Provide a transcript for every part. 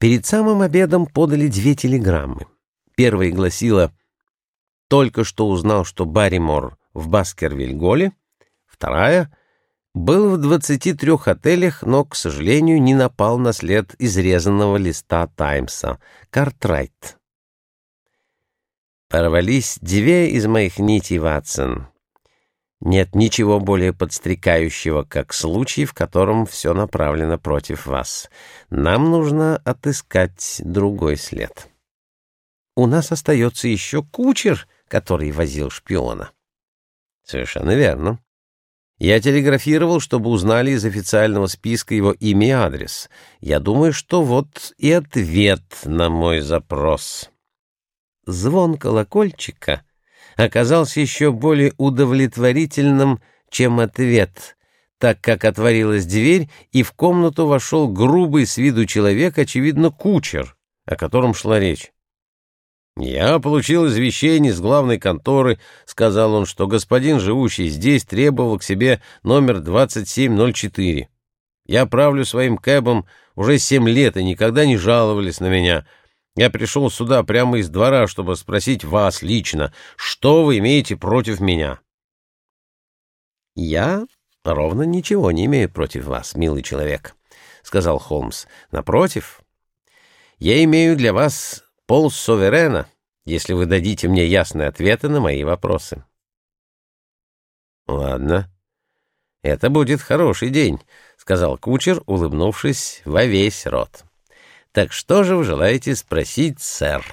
Перед самым обедом подали две телеграммы. Первая гласила «Только что узнал, что Барримор в Баскервиль-Голе». Вторая «Был в 23 отелях, но, к сожалению, не напал на след изрезанного листа Таймса. Картрайт». Порвались две из моих нитей, Ватсон. Нет ничего более подстрекающего, как случай, в котором все направлено против вас. Нам нужно отыскать другой след. У нас остается еще кучер, который возил шпиона. Совершенно верно. Я телеграфировал, чтобы узнали из официального списка его имя и адрес. Я думаю, что вот и ответ на мой запрос. Звон колокольчика — оказался еще более удовлетворительным, чем ответ, так как отворилась дверь, и в комнату вошел грубый с виду человек, очевидно, кучер, о котором шла речь. «Я получил извещение с главной конторы», — сказал он, что господин, живущий здесь, требовал к себе номер 2704. «Я правлю своим кэбом уже семь лет, и никогда не жаловались на меня». Я пришел сюда прямо из двора, чтобы спросить вас лично, что вы имеете против меня. — Я ровно ничего не имею против вас, милый человек, — сказал Холмс. — Напротив, я имею для вас пол суверена, если вы дадите мне ясные ответы на мои вопросы. — Ладно. Это будет хороший день, — сказал кучер, улыбнувшись во весь рот. — так что же вы желаете спросить, сэр?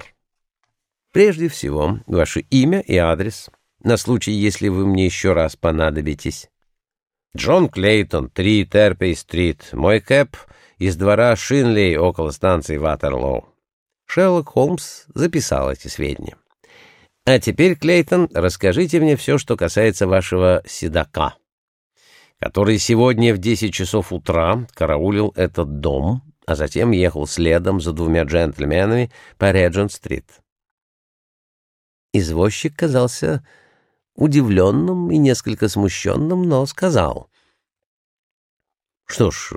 Прежде всего, ваше имя и адрес, на случай, если вы мне еще раз понадобитесь. Джон Клейтон, 3 Терпей-стрит, мой кэп из двора Шинлей около станции Ватерлоу. Шерлок Холмс записал эти сведения. А теперь, Клейтон, расскажите мне все, что касается вашего седока, который сегодня в 10 часов утра караулил этот дом а затем ехал следом за двумя джентльменами по Реджент-стрит. Извозчик казался удивленным и несколько смущенным, но сказал. — Что ж,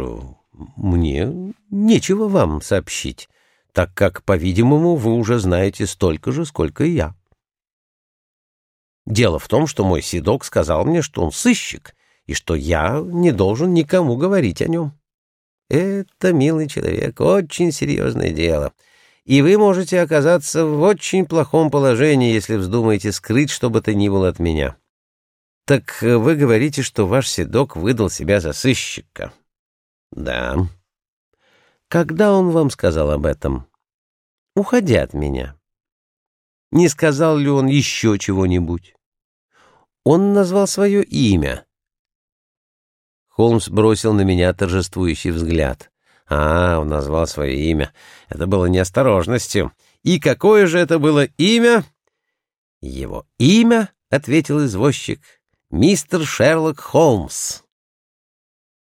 мне нечего вам сообщить, так как, по-видимому, вы уже знаете столько же, сколько и я. Дело в том, что мой седок сказал мне, что он сыщик, и что я не должен никому говорить о нем. Это, милый человек, очень серьезное дело. И вы можете оказаться в очень плохом положении, если вздумаете скрыть что бы то ни было от меня. Так вы говорите, что ваш седок выдал себя за сыщика? Да. Когда он вам сказал об этом? Уходя от меня. Не сказал ли он еще чего-нибудь? Он назвал свое имя — Холмс бросил на меня торжествующий взгляд. А, он назвал свое имя. Это было неосторожностью. И какое же это было имя? Его имя, — ответил извозчик, — мистер Шерлок Холмс.